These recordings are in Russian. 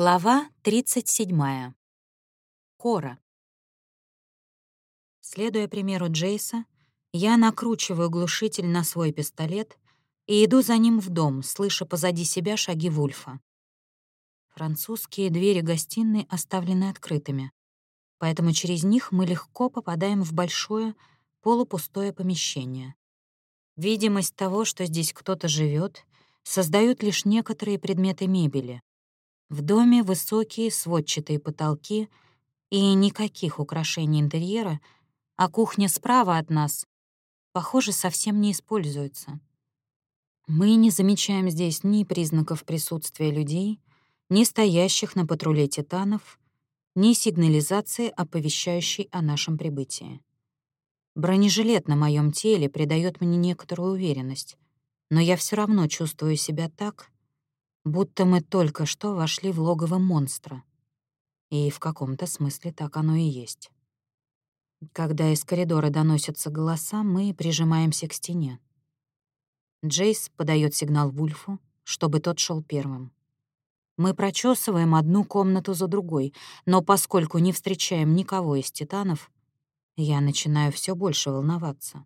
Глава 37. Кора. Следуя примеру Джейса, я накручиваю глушитель на свой пистолет и иду за ним в дом, слыша позади себя шаги Вульфа. Французские двери гостиной оставлены открытыми, поэтому через них мы легко попадаем в большое полупустое помещение. Видимость того, что здесь кто-то живет, создают лишь некоторые предметы мебели, в доме высокие сводчатые потолки и никаких украшений интерьера, а кухня справа от нас, похоже, совсем не используется. Мы не замечаем здесь ни признаков присутствия людей, ни стоящих на патруле титанов, ни сигнализации, оповещающей о нашем прибытии. Бронежилет на моем теле придает мне некоторую уверенность, но я все равно чувствую себя так, будто мы только что вошли в логово монстра. И в каком-то смысле так оно и есть. Когда из коридора доносятся голоса, мы прижимаемся к стене. Джейс подает сигнал Вульфу, чтобы тот шел первым. Мы прочесываем одну комнату за другой, но поскольку не встречаем никого из титанов, я начинаю все больше волноваться.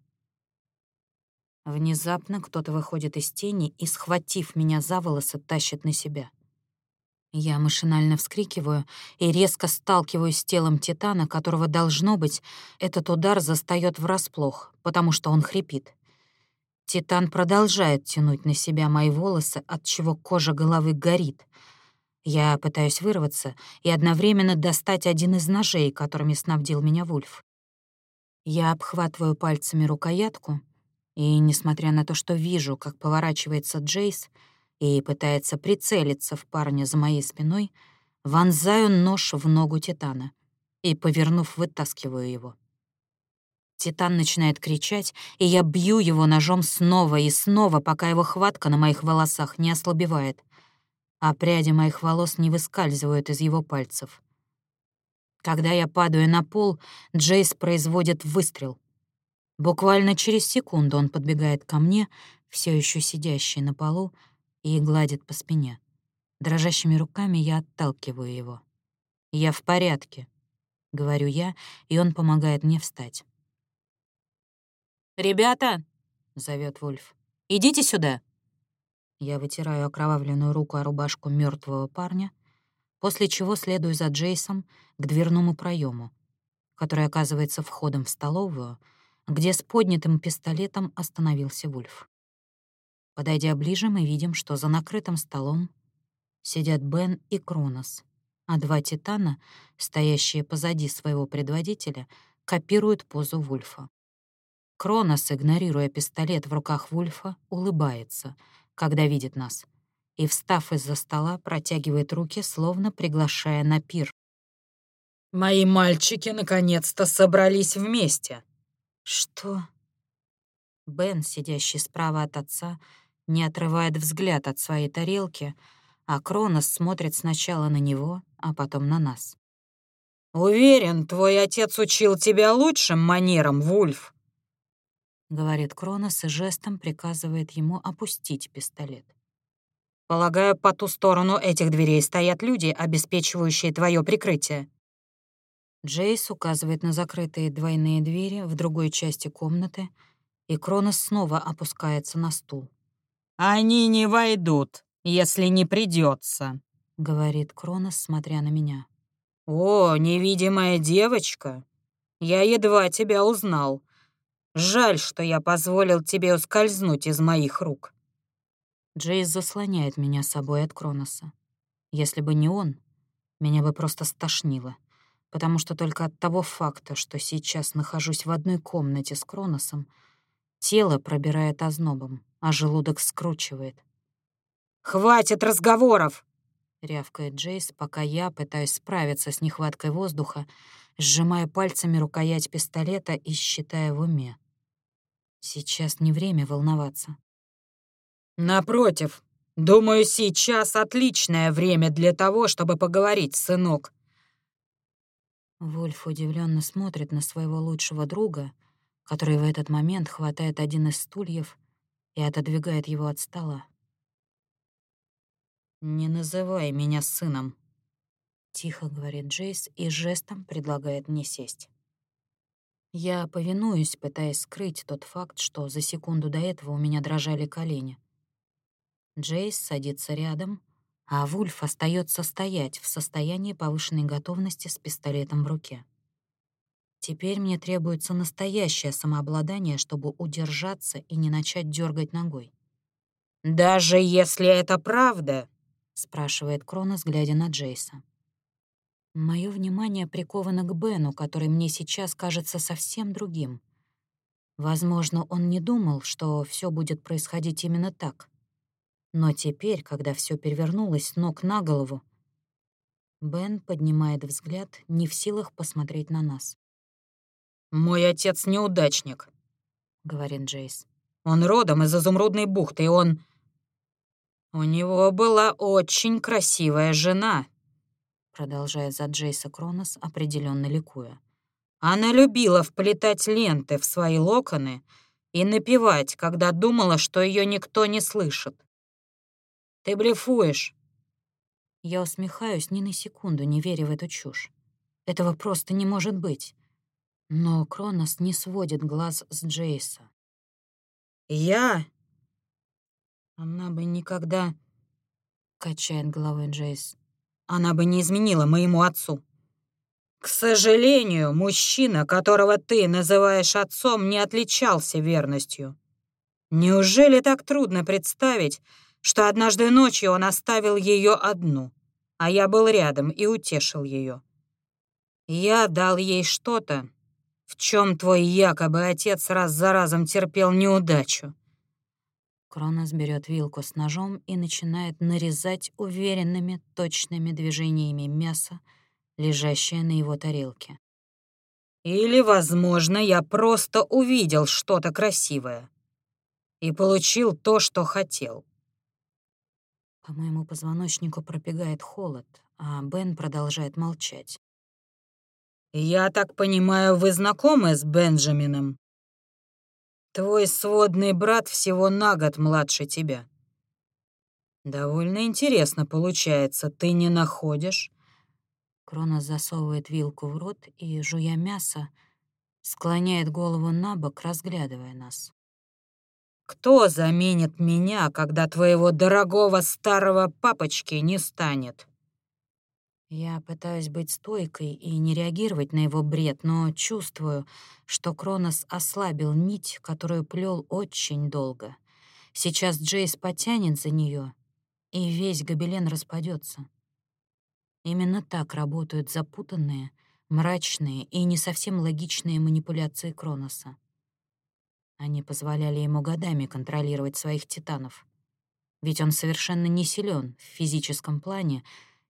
Внезапно кто-то выходит из тени и, схватив меня за волосы, тащит на себя. Я машинально вскрикиваю и резко сталкиваюсь с телом Титана, которого, должно быть, этот удар застаёт врасплох, потому что он хрипит. Титан продолжает тянуть на себя мои волосы, от чего кожа головы горит. Я пытаюсь вырваться и одновременно достать один из ножей, которыми снабдил меня Вульф. Я обхватываю пальцами рукоятку — и, несмотря на то, что вижу, как поворачивается Джейс и пытается прицелиться в парня за моей спиной, вонзаю нож в ногу Титана и, повернув, вытаскиваю его. Титан начинает кричать, и я бью его ножом снова и снова, пока его хватка на моих волосах не ослабевает, а пряди моих волос не выскальзывают из его пальцев. Когда я падаю на пол, Джейс производит выстрел. Буквально через секунду он подбегает ко мне, все еще сидящий на полу, и гладит по спине. Дрожащими руками я отталкиваю его. «Я в порядке», — говорю я, и он помогает мне встать. «Ребята!» — зовет Вульф. «Идите сюда!» Я вытираю окровавленную руку о рубашку мертвого парня, после чего следую за Джейсом к дверному проему, который оказывается входом в столовую — где с поднятым пистолетом остановился Вульф. Подойдя ближе, мы видим, что за накрытым столом сидят Бен и Кронос, а два титана, стоящие позади своего предводителя, копируют позу Вульфа. Кронос, игнорируя пистолет в руках Вульфа, улыбается, когда видит нас, и, встав из-за стола, протягивает руки, словно приглашая на пир. «Мои мальчики наконец-то собрались вместе!» «Что?» Бен, сидящий справа от отца, не отрывает взгляд от своей тарелки, а Кронос смотрит сначала на него, а потом на нас. «Уверен, твой отец учил тебя лучшим манерам, Вульф», — говорит Кронос и жестом приказывает ему опустить пистолет. «Полагаю, по ту сторону этих дверей стоят люди, обеспечивающие твое прикрытие». Джейс указывает на закрытые двойные двери в другой части комнаты, и Кронос снова опускается на стул. «Они не войдут, если не придется, говорит Кронос, смотря на меня. «О, невидимая девочка! Я едва тебя узнал. Жаль, что я позволил тебе ускользнуть из моих рук». Джейс заслоняет меня собой от Кроноса. Если бы не он, меня бы просто стошнило потому что только от того факта, что сейчас нахожусь в одной комнате с Кроносом, тело пробирает ознобом, а желудок скручивает. «Хватит разговоров!» — рявкает Джейс, пока я пытаюсь справиться с нехваткой воздуха, сжимая пальцами рукоять пистолета и считая в уме. Сейчас не время волноваться. «Напротив, думаю, сейчас отличное время для того, чтобы поговорить, сынок», Вольф удивленно смотрит на своего лучшего друга, который в этот момент хватает один из стульев и отодвигает его от стола. «Не называй меня сыном», Тихо говорит Джейс и жестом предлагает мне сесть. Я повинуюсь, пытаясь скрыть тот факт, что за секунду до этого у меня дрожали колени. Джейс садится рядом, а Вульф остается стоять в состоянии повышенной готовности с пистолетом в руке. Теперь мне требуется настоящее самообладание, чтобы удержаться и не начать дергать ногой. «Даже если это правда?» — спрашивает Кронос, глядя на Джейса. Мое внимание приковано к Бену, который мне сейчас кажется совсем другим. Возможно, он не думал, что все будет происходить именно так. Но теперь, когда все перевернулось ног на голову, Бен поднимает взгляд, не в силах посмотреть на нас. «Мой отец неудачник», — говорит Джейс. «Он родом из Изумрудной бухты, и он...» «У него была очень красивая жена», продолжает за Джейса Кронос, определенно ликуя. Она любила вплетать ленты в свои локоны и напевать, когда думала, что ее никто не слышит. «Ты блефуешь!» Я усмехаюсь ни на секунду, не веря в эту чушь. Этого просто не может быть. Но Кронос не сводит глаз с Джейса. «Я?» Она бы никогда... Качает головой Джейс она бы не изменила моему отцу. К сожалению, мужчина, которого ты называешь отцом, не отличался верностью. Неужели так трудно представить, что однажды ночью он оставил ее одну, а я был рядом и утешил ее? Я дал ей что-то, в чем твой якобы отец раз за разом терпел неудачу. Кронос берет вилку с ножом и начинает нарезать уверенными, точными движениями мясо, лежащее на его тарелке. «Или, возможно, я просто увидел что-то красивое и получил то, что хотел». По моему позвоночнику пробегает холод, а Бен продолжает молчать. «Я так понимаю, вы знакомы с Бенджамином?» Твой сводный брат всего на год младше тебя. Довольно интересно получается, ты не находишь? Кронос засовывает вилку в рот и, жуя мясо, склоняет голову на бок, разглядывая нас. «Кто заменит меня, когда твоего дорогого старого папочки не станет?» Я пытаюсь быть стойкой и не реагировать на его бред, но чувствую, что Кронос ослабил нить, которую плел очень долго. Сейчас Джейс потянет за нее, и весь гобелен распадется. Именно так работают запутанные, мрачные и не совсем логичные манипуляции Кроноса. Они позволяли ему годами контролировать своих титанов. Ведь он совершенно не силен в физическом плане,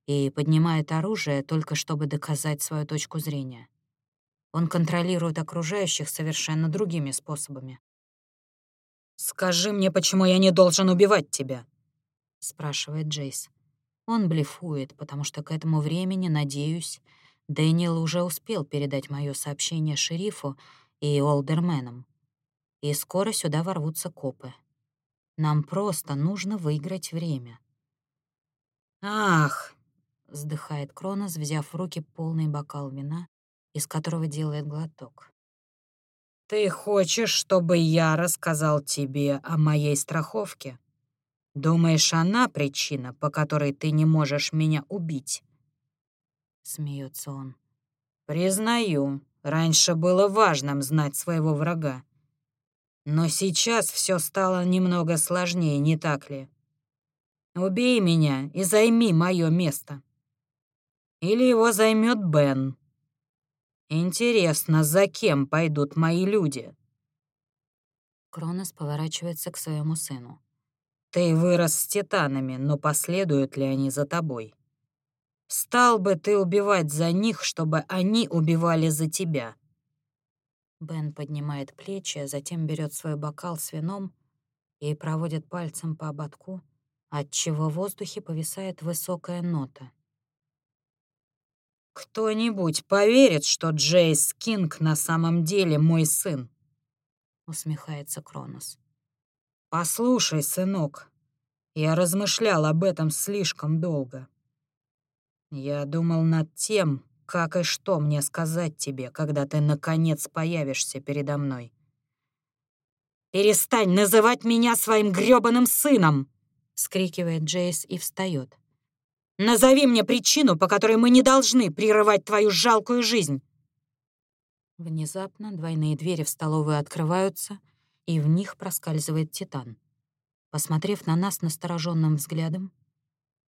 и поднимает оружие только чтобы доказать свою точку зрения. Он контролирует окружающих совершенно другими способами. «Скажи мне, почему я не должен убивать тебя?» — спрашивает Джейс. Он блефует, потому что к этому времени, надеюсь, Дэниел уже успел передать мое сообщение шерифу и олдерменам. И скоро сюда ворвутся копы. Нам просто нужно выиграть время. «Ах, вздыхает Кронос, взяв в руки полный бокал вина, из которого делает глоток. «Ты хочешь, чтобы я рассказал тебе о моей страховке? Думаешь, она причина, по которой ты не можешь меня убить?» Смеется он. «Признаю, раньше было важным знать своего врага. Но сейчас все стало немного сложнее, не так ли? Убей меня и займи мое место». Или его займет Бен. Интересно, за кем пойдут мои люди? Кронос поворачивается к своему сыну. Ты вырос с титанами, но последуют ли они за тобой? Стал бы ты убивать за них, чтобы они убивали за тебя? Бен поднимает плечи, а затем берет свой бокал с вином и проводит пальцем по ободку, отчего в воздухе повисает высокая нота. «Кто-нибудь поверит, что Джейс Кинг на самом деле мой сын?» — усмехается Кронос. «Послушай, сынок, я размышлял об этом слишком долго. Я думал над тем, как и что мне сказать тебе, когда ты, наконец, появишься передо мной. «Перестань называть меня своим грёбаным сыном!» — скрикивает Джейс и встает. «Назови мне причину, по которой мы не должны прерывать твою жалкую жизнь!» Внезапно двойные двери в столовую открываются, и в них проскальзывает Титан. Посмотрев на нас настороженным взглядом,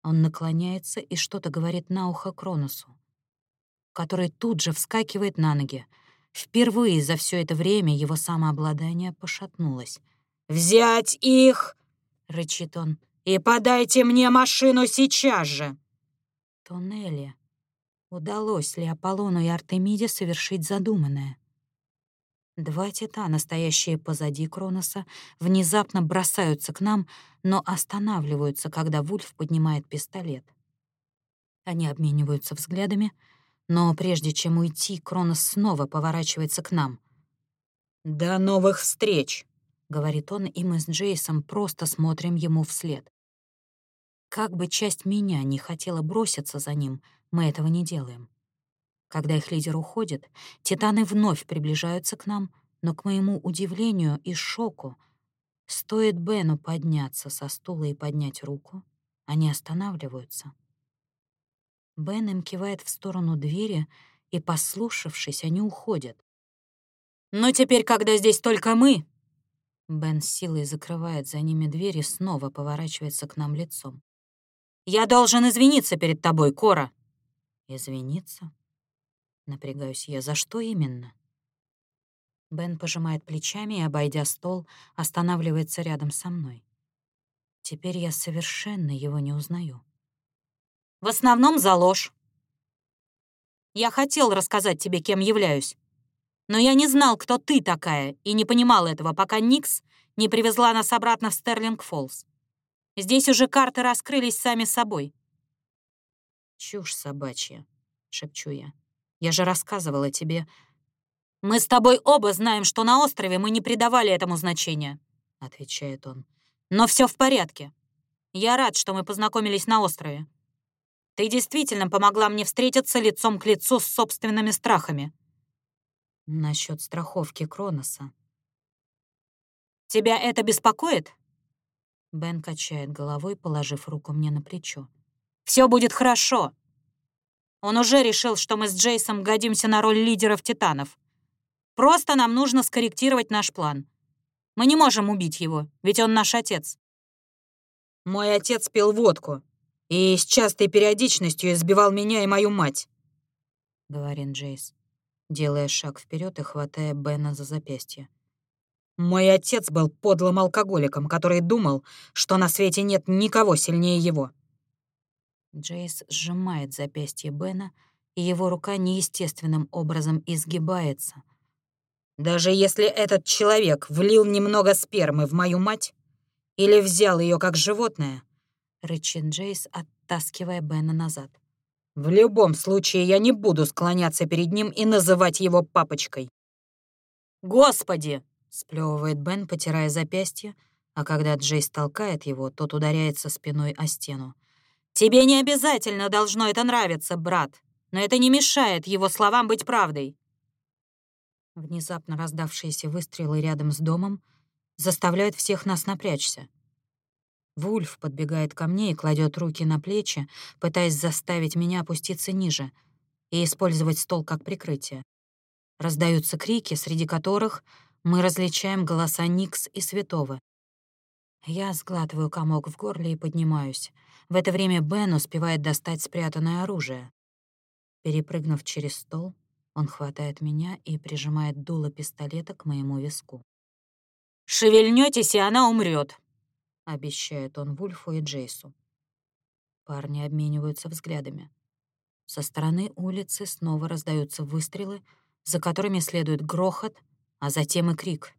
он наклоняется и что-то говорит на ухо Кроносу, который тут же вскакивает на ноги. Впервые за все это время его самообладание пошатнулось. «Взять их!» — рычит он. «И подайте мне машину сейчас же!» Туннели. Удалось ли Аполлону и Артемиде совершить задуманное? Два титана, стоящие позади Кроноса, внезапно бросаются к нам, но останавливаются, когда Вульф поднимает пистолет. Они обмениваются взглядами, но прежде чем уйти, Кронос снова поворачивается к нам. «До новых встреч!» — говорит он, и мы с Джейсом просто смотрим ему вслед. Как бы часть меня не хотела броситься за ним, мы этого не делаем. Когда их лидер уходит, титаны вновь приближаются к нам, но, к моему удивлению и шоку, стоит Бену подняться со стула и поднять руку, они останавливаются. Бен им кивает в сторону двери, и, послушавшись, они уходят. «Но теперь, когда здесь только мы...» Бен с силой закрывает за ними дверь и снова поворачивается к нам лицом. «Я должен извиниться перед тобой, Кора!» «Извиниться?» Напрягаюсь я. За что именно? Бен пожимает плечами и, обойдя стол, останавливается рядом со мной. Теперь я совершенно его не узнаю. В основном за ложь. Я хотел рассказать тебе, кем являюсь. Но я не знал, кто ты такая, и не понимал этого, пока Никс не привезла нас обратно в Стерлинг-Фоллс. Здесь уже карты раскрылись сами собой. «Чушь собачья», — шепчу я. Я же рассказывала тебе. Мы с тобой оба знаем, что на острове мы не придавали этому значения, отвечает он. Но все в порядке. Я рад, что мы познакомились на острове. Ты действительно помогла мне встретиться лицом к лицу с собственными страхами. Насчет страховки Кроноса. Тебя это беспокоит? Бен качает головой, положив руку мне на плечо. Все будет хорошо. Он уже решил, что мы с Джейсом годимся на роль лидеров Титанов. Просто нам нужно скорректировать наш план. Мы не можем убить его, ведь он наш отец. Мой отец пил водку и с частой периодичностью избивал меня и мою мать, — говорит Джейс, делая шаг вперед и хватая Бена за запястье. Мой отец был подлым алкоголиком, который думал, что на свете нет никого сильнее его. Джейс сжимает запястье Бена, и его рука неестественным образом изгибается. «Даже если этот человек влил немного спермы в мою мать или взял ее как животное», — рычит Джейс, оттаскивая Бена назад. «В любом случае я не буду склоняться перед ним и называть его папочкой». «Господи!» — сплевывает Бен, потирая запястье, а когда Джейс толкает его, тот ударяется спиной о стену. Тебе не обязательно должно это нравиться, брат, но это не мешает его словам быть правдой. Внезапно раздавшиеся выстрелы рядом с домом заставляют всех нас напрячься. Вульф подбегает ко мне и кладет руки на плечи, пытаясь заставить меня опуститься ниже и использовать стол как прикрытие. Раздаются крики, среди которых мы различаем голоса Никс и Святого. Я сглатываю комок в горле и поднимаюсь. В это время Бен успевает достать спрятанное оружие. Перепрыгнув через стол, он хватает меня и прижимает дуло пистолета к моему виску. «Шевельнётесь, и она умрет, обещает он Вульфу и Джейсу. Парни обмениваются взглядами. Со стороны улицы снова раздаются выстрелы, за которыми следует грохот, а затем и крик.